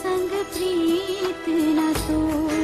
संग प्रीत न तो